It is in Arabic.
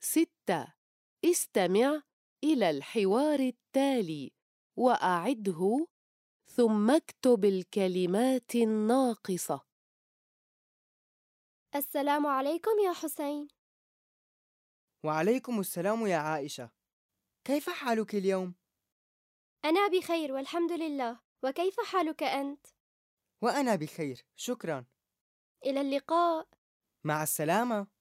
ستة. استمع إلى الحوار التالي. وأعده. ثم اكتب الكلمات الناقصة. السلام عليكم يا حسين. وعليكم السلام يا عائشة. كيف حالك اليوم؟ أنا بخير والحمد لله. وكيف حالك أنت؟ وأنا بخير شكرا. إلى اللقاء. مع السلامة.